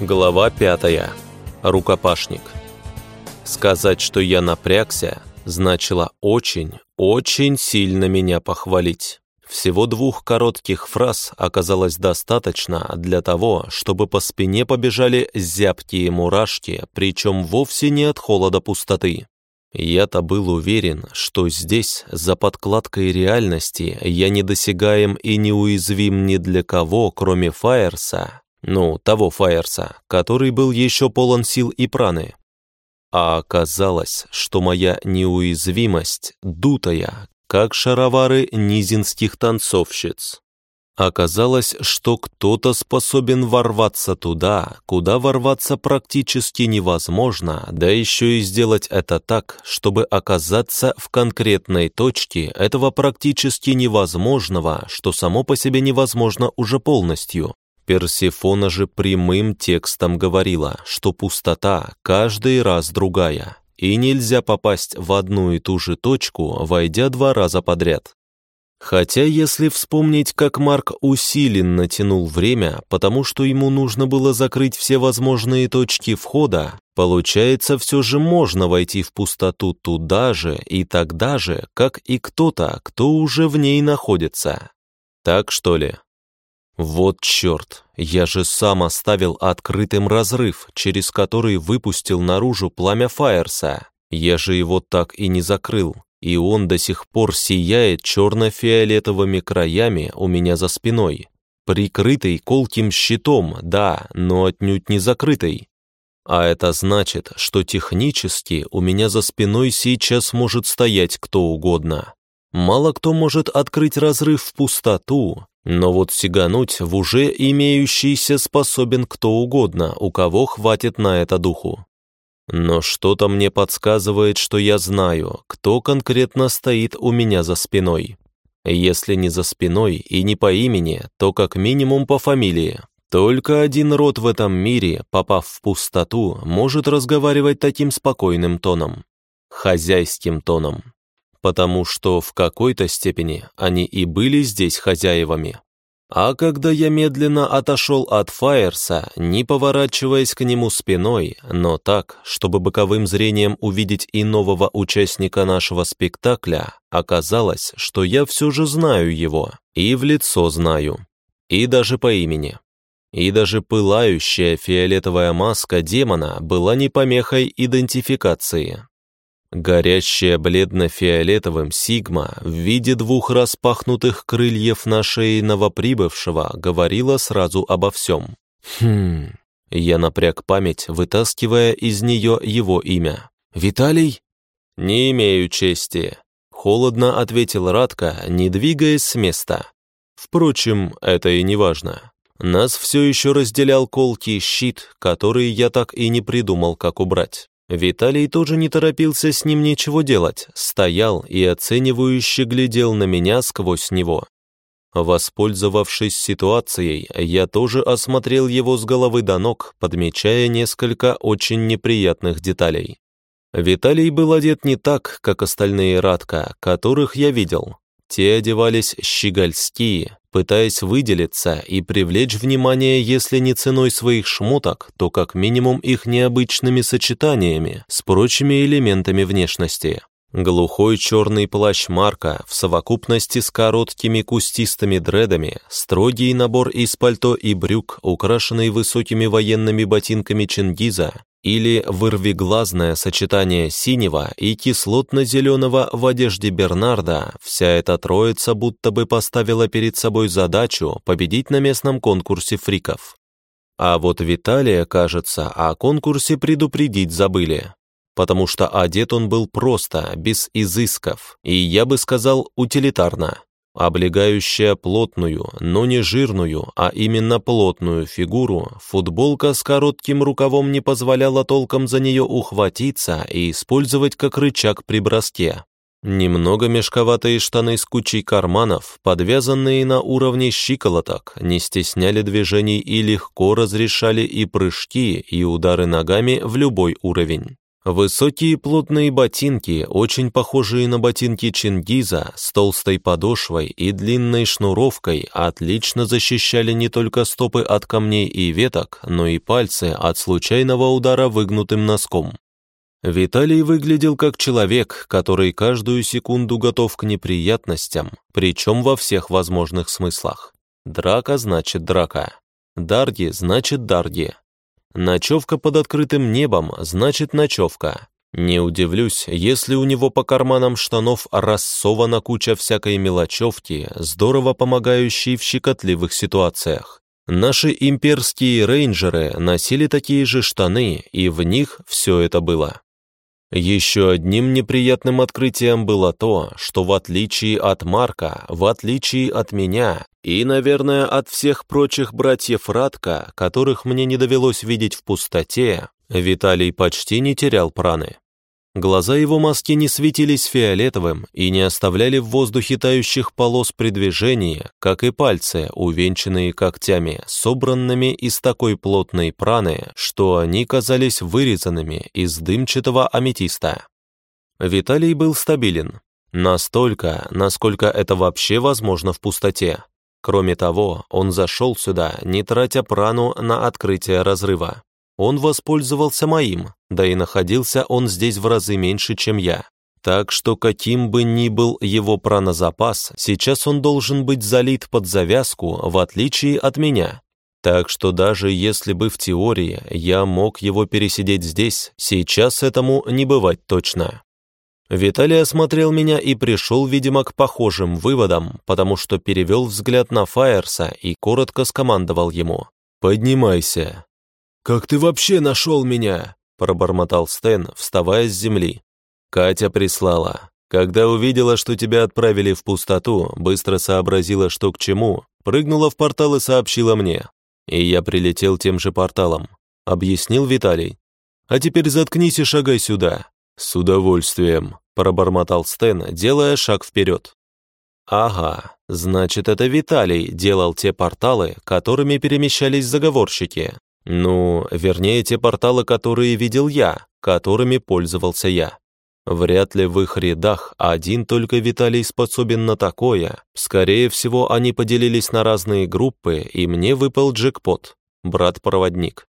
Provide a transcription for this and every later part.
Глава пятая. Рукопашник. Сказать, что я напрягся, значило очень, очень сильно меня похвалить. Всего двух коротких фраз оказалось достаточно для того, чтобы по спине побежали зябкие мурашки, причем вовсе не от холода пустоты. Я-то был уверен, что здесь, за подкладкой реальности, я недосягаем и неуязвим ни для кого, кроме Фаерса, ну, того Фаерса, который был еще полон сил и праны. А оказалось, что моя неуязвимость дутая, как шаровары низинских танцовщиц. Оказалось, что кто-то способен ворваться туда, куда ворваться практически невозможно, да еще и сделать это так, чтобы оказаться в конкретной точке этого практически невозможного, что само по себе невозможно уже полностью. Персифона же прямым текстом говорила, что пустота каждый раз другая, и нельзя попасть в одну и ту же точку, войдя два раза подряд. Хотя, если вспомнить, как Марк усиленно тянул время, потому что ему нужно было закрыть все возможные точки входа, получается, все же можно войти в пустоту туда же и тогда же, как и кто-то, кто уже в ней находится. Так что ли? Вот черт, я же сам оставил открытым разрыв, через который выпустил наружу пламя Фаерса. Я же его так и не закрыл, и он до сих пор сияет черно-фиолетовыми краями у меня за спиной. Прикрытый колким щитом, да, но отнюдь не закрытый. А это значит, что технически у меня за спиной сейчас может стоять кто угодно. Мало кто может открыть разрыв в пустоту, но вот сигануть в уже имеющийся способен кто угодно, у кого хватит на это духу. Но что-то мне подсказывает, что я знаю, кто конкретно стоит у меня за спиной. Если не за спиной и не по имени, то как минимум по фамилии. Только один род в этом мире, попав в пустоту, может разговаривать таким спокойным тоном. Хозяйским тоном потому что в какой-то степени они и были здесь хозяевами. А когда я медленно отошел от Фаерса, не поворачиваясь к нему спиной, но так, чтобы боковым зрением увидеть и нового участника нашего спектакля, оказалось, что я все же знаю его, и в лицо знаю, и даже по имени. И даже пылающая фиолетовая маска демона была не помехой идентификации. Горящая бледно-фиолетовым сигма в виде двух распахнутых крыльев на шее новоприбывшего говорила сразу обо всем. Хм... Я напряг память, вытаскивая из нее его имя. «Виталий?» «Не имею чести», — холодно ответил Радко, не двигаясь с места. Впрочем, это и не важно. Нас все еще разделял колкий щит, который я так и не придумал, как убрать. Виталий тоже не торопился с ним ничего делать, стоял и оценивающе глядел на меня сквозь него. Воспользовавшись ситуацией, я тоже осмотрел его с головы до ног, подмечая несколько очень неприятных деталей. Виталий был одет не так, как остальные Радка, которых я видел. Те одевались щегольские, пытаясь выделиться и привлечь внимание, если не ценой своих шмоток, то как минимум их необычными сочетаниями с прочими элементами внешности. Глухой черный плащ Марка в совокупности с короткими кустистыми дредами, строгий набор из пальто и брюк, украшенный высокими военными ботинками Чингиза, или вырвиглазное сочетание синего и кислотно-зеленого в одежде Бернарда, вся эта троица будто бы поставила перед собой задачу победить на местном конкурсе фриков. А вот Виталия, кажется, о конкурсе предупредить забыли, потому что одет он был просто, без изысков, и, я бы сказал, утилитарно облегающая плотную, но не жирную, а именно плотную фигуру, футболка с коротким рукавом не позволяла толком за нее ухватиться и использовать как рычаг при броске. Немного мешковатые штаны с кучей карманов, подвязанные на уровне щиколоток, не стесняли движений и легко разрешали и прыжки, и удары ногами в любой уровень. Высокие плотные ботинки, очень похожие на ботинки Чингиза, с толстой подошвой и длинной шнуровкой, отлично защищали не только стопы от камней и веток, но и пальцы от случайного удара выгнутым носком. Виталий выглядел как человек, который каждую секунду готов к неприятностям, причем во всех возможных смыслах. Драка значит драка. Дарги значит дарги. Ночевка под открытым небом значит ночевка. Не удивлюсь, если у него по карманам штанов рассована куча всякой мелочевки, здорово помогающей в щекотливых ситуациях. Наши имперские рейнджеры носили такие же штаны, и в них все это было. Еще одним неприятным открытием было то, что в отличие от Марка, в отличие от меня и, наверное, от всех прочих братьев Радка, которых мне не довелось видеть в пустоте, Виталий почти не терял праны. Глаза его маски не светились фиолетовым и не оставляли в воздухе тающих полос при движении, как и пальцы, увенчанные когтями, собранными из такой плотной праны, что они казались вырезанными из дымчатого аметиста. Виталий был стабилен. Настолько, насколько это вообще возможно в пустоте. Кроме того, он зашел сюда, не тратя прану на открытие разрыва. Он воспользовался моим, да и находился он здесь в разы меньше, чем я. Так что каким бы ни был его пранозапас, сейчас он должен быть залит под завязку, в отличие от меня. Так что даже если бы в теории я мог его пересидеть здесь, сейчас этому не бывать точно. Виталий осмотрел меня и пришел, видимо, к похожим выводам, потому что перевел взгляд на Фаерса и коротко скомандовал ему. «Поднимайся». «Как ты вообще нашел меня?» — пробормотал Стэн, вставая с земли. «Катя прислала. Когда увидела, что тебя отправили в пустоту, быстро сообразила, что к чему, прыгнула в портал и сообщила мне. И я прилетел тем же порталом», — объяснил Виталий. «А теперь заткнись и шагай сюда». «С удовольствием», — пробормотал Стэн, делая шаг вперед. «Ага, значит, это Виталий делал те порталы, которыми перемещались заговорщики. Ну, вернее, те порталы, которые видел я, которыми пользовался я. Вряд ли в их рядах один только Виталий способен на такое. Скорее всего, они поделились на разные группы, и мне выпал джекпот, брат-проводник.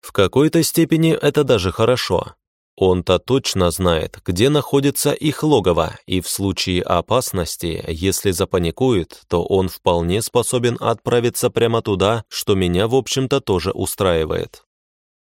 В какой-то степени это даже хорошо. Он-то точно знает, где находится их логово, и в случае опасности, если запаникует, то он вполне способен отправиться прямо туда, что меня, в общем-то, тоже устраивает.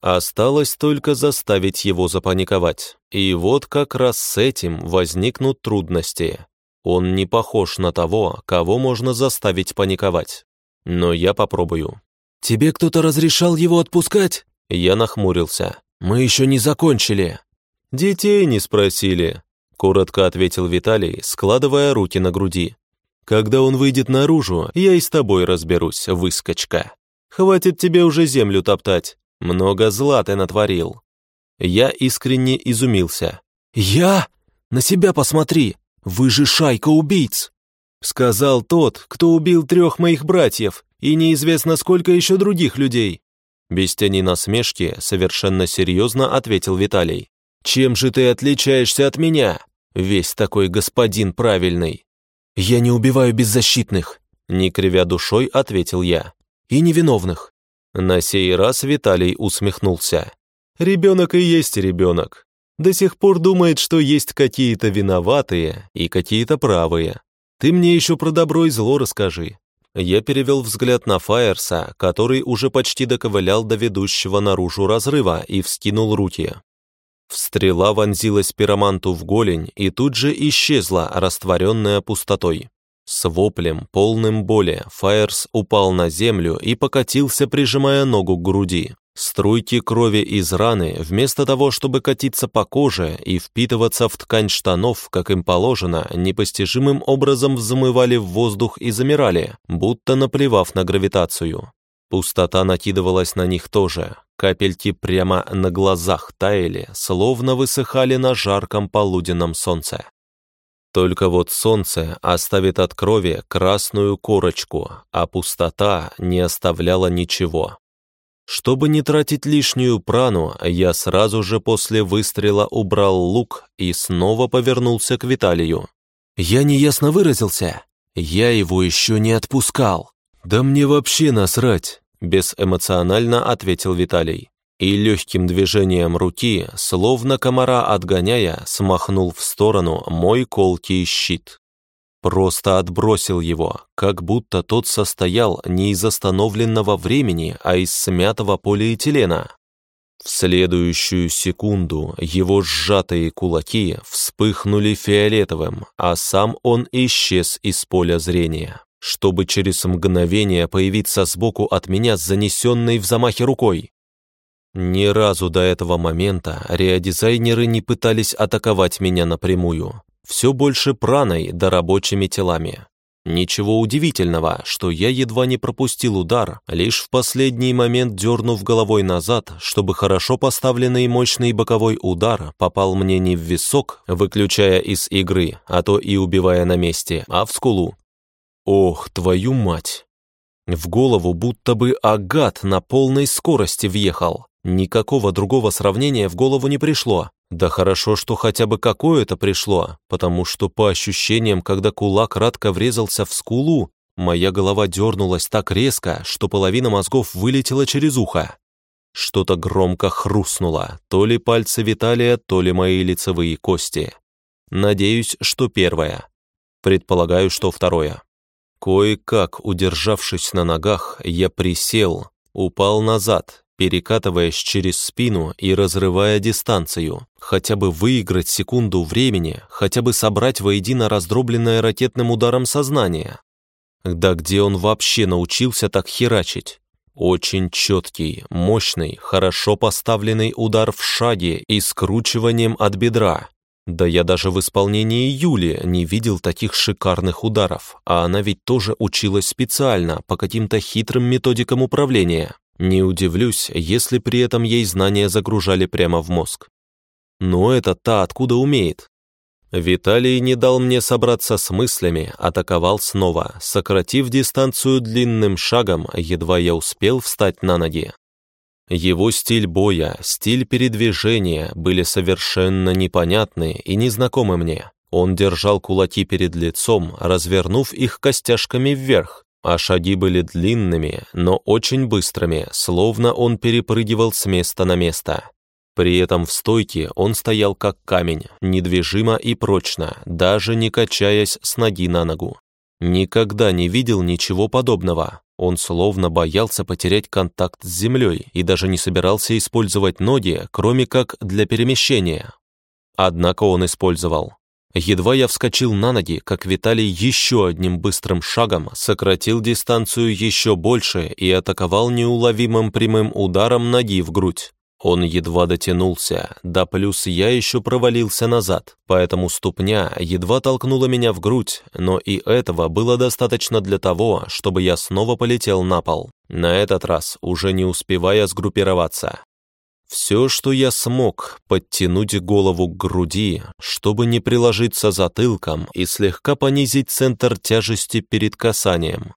Осталось только заставить его запаниковать. И вот как раз с этим возникнут трудности. Он не похож на того, кого можно заставить паниковать. Но я попробую. «Тебе кто-то разрешал его отпускать?» Я нахмурился. «Мы еще не закончили». «Детей не спросили», — коротко ответил Виталий, складывая руки на груди. «Когда он выйдет наружу, я и с тобой разберусь, выскочка. Хватит тебе уже землю топтать. Много зла ты натворил». Я искренне изумился. «Я? На себя посмотри! Вы же шайка убийц!» Сказал тот, кто убил трех моих братьев, и неизвестно сколько еще других людей. Без тени насмешки совершенно серьезно ответил Виталий. «Чем же ты отличаешься от меня, весь такой господин правильный?» «Я не убиваю беззащитных», — не кривя душой ответил я. «И невиновных». На сей раз Виталий усмехнулся. «Ребенок и есть ребенок. До сих пор думает, что есть какие-то виноватые и какие-то правые. Ты мне еще про добро и зло расскажи. Я перевел взгляд на Фаерса, который уже почти доковылял до ведущего наружу разрыва и вскинул руки. Стрела вонзилась пироманту в голень и тут же исчезла, растворенная пустотой. С воплем, полным боли, Фаерс упал на землю и покатился, прижимая ногу к груди. Струйки крови из раны, вместо того, чтобы катиться по коже и впитываться в ткань штанов, как им положено, непостижимым образом взмывали в воздух и замирали, будто наплевав на гравитацию. Пустота накидывалась на них тоже. Капельки прямо на глазах таяли, словно высыхали на жарком полуденном солнце. Только вот солнце оставит от крови красную корочку, а пустота не оставляла ничего. Чтобы не тратить лишнюю прану, я сразу же после выстрела убрал лук и снова повернулся к Виталию. «Я неясно выразился. Я его еще не отпускал». «Да мне вообще насрать», — безэмоционально ответил Виталий. И легким движением руки, словно комара отгоняя, смахнул в сторону мой колкий щит. Просто отбросил его, как будто тот состоял не из остановленного времени, а из смятого полиэтилена. В следующую секунду его сжатые кулаки вспыхнули фиолетовым, а сам он исчез из поля зрения, чтобы через мгновение появиться сбоку от меня с занесенной в замахе рукой. Ни разу до этого момента реодизайнеры не пытались атаковать меня напрямую все больше праной да рабочими телами. Ничего удивительного, что я едва не пропустил удар, лишь в последний момент дернув головой назад, чтобы хорошо поставленный мощный боковой удар попал мне не в висок, выключая из игры, а то и убивая на месте, а в скулу. Ох, твою мать! В голову будто бы агат на полной скорости въехал. Никакого другого сравнения в голову не пришло. Да хорошо, что хотя бы какое-то пришло, потому что по ощущениям, когда кулак кратко врезался в скулу, моя голова дернулась так резко, что половина мозгов вылетела через ухо. Что-то громко хрустнуло, то ли пальцы Виталия, то ли мои лицевые кости. Надеюсь, что первое. Предполагаю, что второе. Кое-как, удержавшись на ногах, я присел, упал назад перекатываясь через спину и разрывая дистанцию, хотя бы выиграть секунду времени, хотя бы собрать воедино раздробленное ракетным ударом сознание. Да где он вообще научился так херачить? Очень четкий, мощный, хорошо поставленный удар в шаге и скручиванием от бедра. Да я даже в исполнении Юли не видел таких шикарных ударов, а она ведь тоже училась специально по каким-то хитрым методикам управления. Не удивлюсь, если при этом ей знания загружали прямо в мозг. Но это та откуда умеет. Виталий не дал мне собраться с мыслями, атаковал снова, сократив дистанцию длинным шагом, едва я успел встать на ноги. Его стиль боя, стиль передвижения были совершенно непонятны и незнакомы мне. Он держал кулаки перед лицом, развернув их костяшками вверх, а шаги были длинными, но очень быстрыми, словно он перепрыгивал с места на место. При этом в стойке он стоял как камень, недвижимо и прочно, даже не качаясь с ноги на ногу. Никогда не видел ничего подобного. Он словно боялся потерять контакт с землей и даже не собирался использовать ноги, кроме как для перемещения. Однако он использовал. Едва я вскочил на ноги, как Виталий еще одним быстрым шагом сократил дистанцию еще больше и атаковал неуловимым прямым ударом ноги в грудь. Он едва дотянулся, да плюс я еще провалился назад, поэтому ступня едва толкнула меня в грудь, но и этого было достаточно для того, чтобы я снова полетел на пол, на этот раз уже не успевая сгруппироваться. Все, что я смог, подтянуть голову к груди, чтобы не приложиться затылком и слегка понизить центр тяжести перед касанием.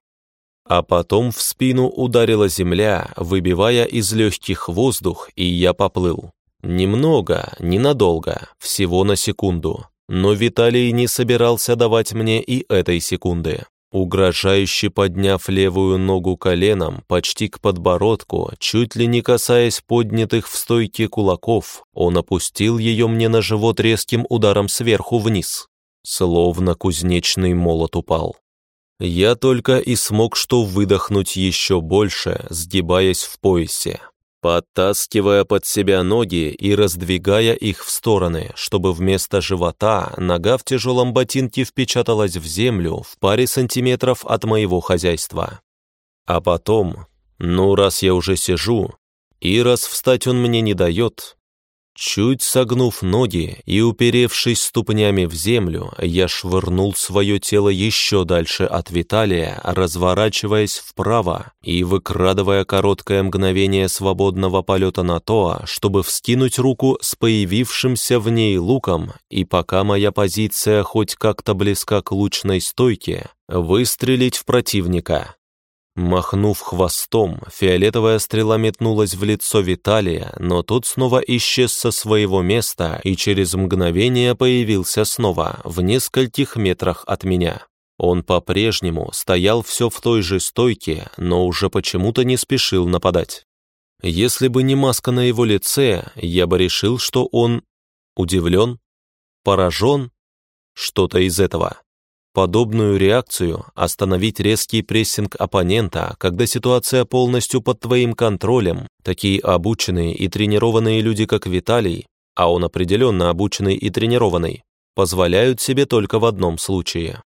А потом в спину ударила земля, выбивая из легких воздух, и я поплыл. Немного, ненадолго, всего на секунду. Но Виталий не собирался давать мне и этой секунды. Угрожающе подняв левую ногу коленом почти к подбородку, чуть ли не касаясь поднятых в стойке кулаков, он опустил ее мне на живот резким ударом сверху вниз. Словно кузнечный молот упал. Я только и смог что выдохнуть еще больше, сгибаясь в поясе подтаскивая под себя ноги и раздвигая их в стороны, чтобы вместо живота нога в тяжелом ботинке впечаталась в землю в паре сантиметров от моего хозяйства. А потом, ну раз я уже сижу, и раз встать он мне не дает, Чуть согнув ноги и уперевшись ступнями в землю, я швырнул свое тело еще дальше от Виталия, разворачиваясь вправо и выкрадывая короткое мгновение свободного полета на то, чтобы вскинуть руку с появившимся в ней луком, и пока моя позиция хоть как-то близка к лучной стойке, выстрелить в противника. Махнув хвостом, фиолетовая стрела метнулась в лицо Виталия, но тот снова исчез со своего места и через мгновение появился снова, в нескольких метрах от меня. Он по-прежнему стоял все в той же стойке, но уже почему-то не спешил нападать. Если бы не маска на его лице, я бы решил, что он удивлен, поражен, что-то из этого. Подобную реакцию остановить резкий прессинг оппонента, когда ситуация полностью под твоим контролем, такие обученные и тренированные люди, как Виталий, а он определенно обученный и тренированный, позволяют себе только в одном случае.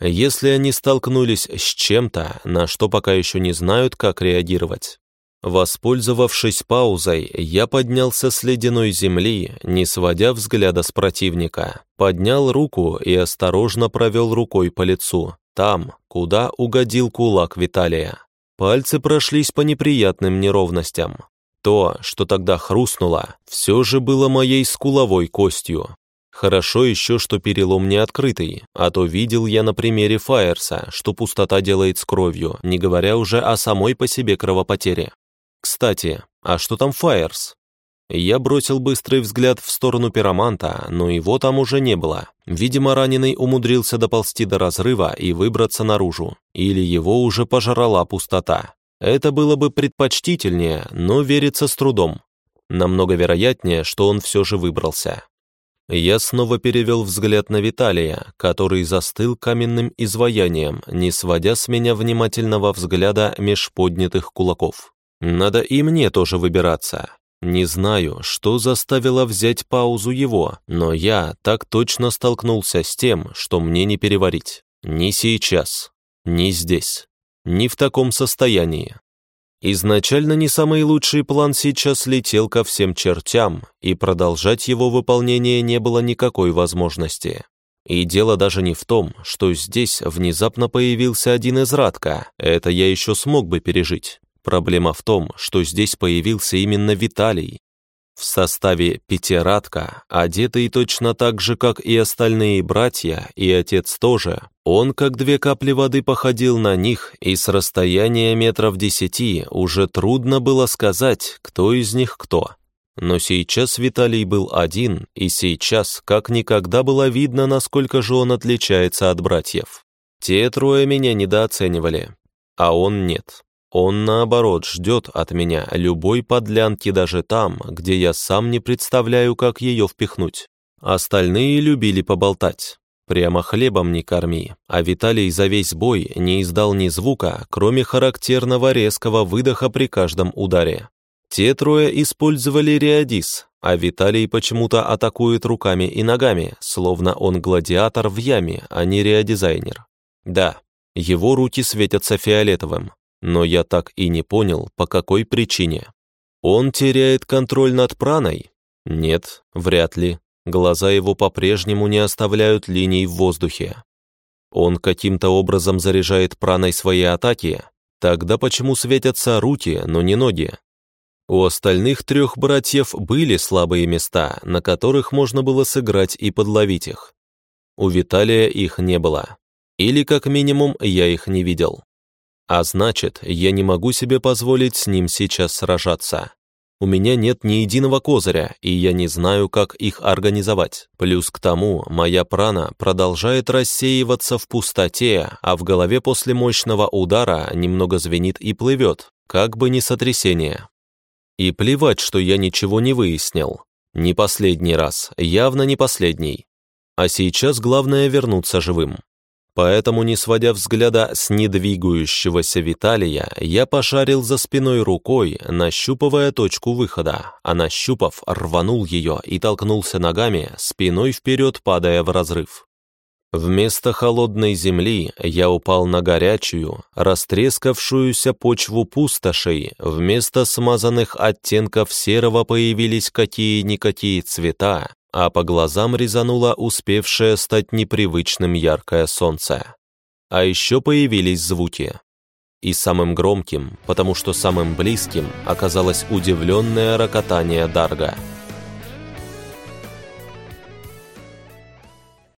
Если они столкнулись с чем-то, на что пока еще не знают, как реагировать. Воспользовавшись паузой, я поднялся с ледяной земли, не сводя взгляда с противника, поднял руку и осторожно провел рукой по лицу, там, куда угодил кулак Виталия. Пальцы прошлись по неприятным неровностям. То, что тогда хрустнуло, все же было моей скуловой костью. Хорошо еще, что перелом не открытый, а то видел я на примере Фаерса, что пустота делает с кровью, не говоря уже о самой по себе кровопотере. Кстати, а что там Фаерс? Я бросил быстрый взгляд в сторону пироманта, но его там уже не было. Видимо, раненый умудрился доползти до разрыва и выбраться наружу. Или его уже пожрала пустота. Это было бы предпочтительнее, но верится с трудом. Намного вероятнее, что он все же выбрался. Я снова перевел взгляд на Виталия, который застыл каменным изваянием, не сводя с меня внимательного взгляда меж поднятых кулаков. Надо и мне тоже выбираться. Не знаю, что заставило взять паузу его, но я так точно столкнулся с тем, что мне не переварить. Ни сейчас, ни здесь, ни в таком состоянии. Изначально не самый лучший план сейчас летел ко всем чертям, и продолжать его выполнение не было никакой возможности. И дело даже не в том, что здесь внезапно появился один из Радка, это я еще смог бы пережить. Проблема в том, что здесь появился именно Виталий. В составе пятирадка, одетый точно так же, как и остальные братья, и отец тоже, он, как две капли воды, походил на них, и с расстояния метров десяти уже трудно было сказать, кто из них кто. Но сейчас Виталий был один, и сейчас как никогда было видно, насколько же он отличается от братьев. Те трое меня недооценивали, а он нет. Он, наоборот, ждет от меня любой подлянки даже там, где я сам не представляю, как ее впихнуть. Остальные любили поболтать. Прямо хлебом не корми, а Виталий за весь бой не издал ни звука, кроме характерного резкого выдоха при каждом ударе. Те трое использовали реодис, а Виталий почему-то атакует руками и ногами, словно он гладиатор в яме, а не реодизайнер. Да, его руки светятся фиолетовым, но я так и не понял, по какой причине. Он теряет контроль над праной? Нет, вряд ли. Глаза его по-прежнему не оставляют линий в воздухе. Он каким-то образом заряжает праной свои атаки? Тогда почему светятся руки, но не ноги? У остальных трех братьев были слабые места, на которых можно было сыграть и подловить их. У Виталия их не было. Или, как минимум, я их не видел. А значит, я не могу себе позволить с ним сейчас сражаться. У меня нет ни единого козыря, и я не знаю, как их организовать. Плюс к тому, моя прана продолжает рассеиваться в пустоте, а в голове после мощного удара немного звенит и плывет, как бы не сотрясение. И плевать, что я ничего не выяснил. Не последний раз, явно не последний. А сейчас главное вернуться живым. Поэтому, не сводя взгляда с недвигающегося Виталия, я пошарил за спиной рукой, нащупывая точку выхода, а нащупав, рванул ее и толкнулся ногами, спиной вперед падая в разрыв. Вместо холодной земли я упал на горячую, растрескавшуюся почву пустошей, вместо смазанных оттенков серого появились какие-никакие цвета, а по глазам резануло успевшее стать непривычным яркое солнце. А еще появились звуки. И самым громким, потому что самым близким, оказалось удивленное рокотание Дарга –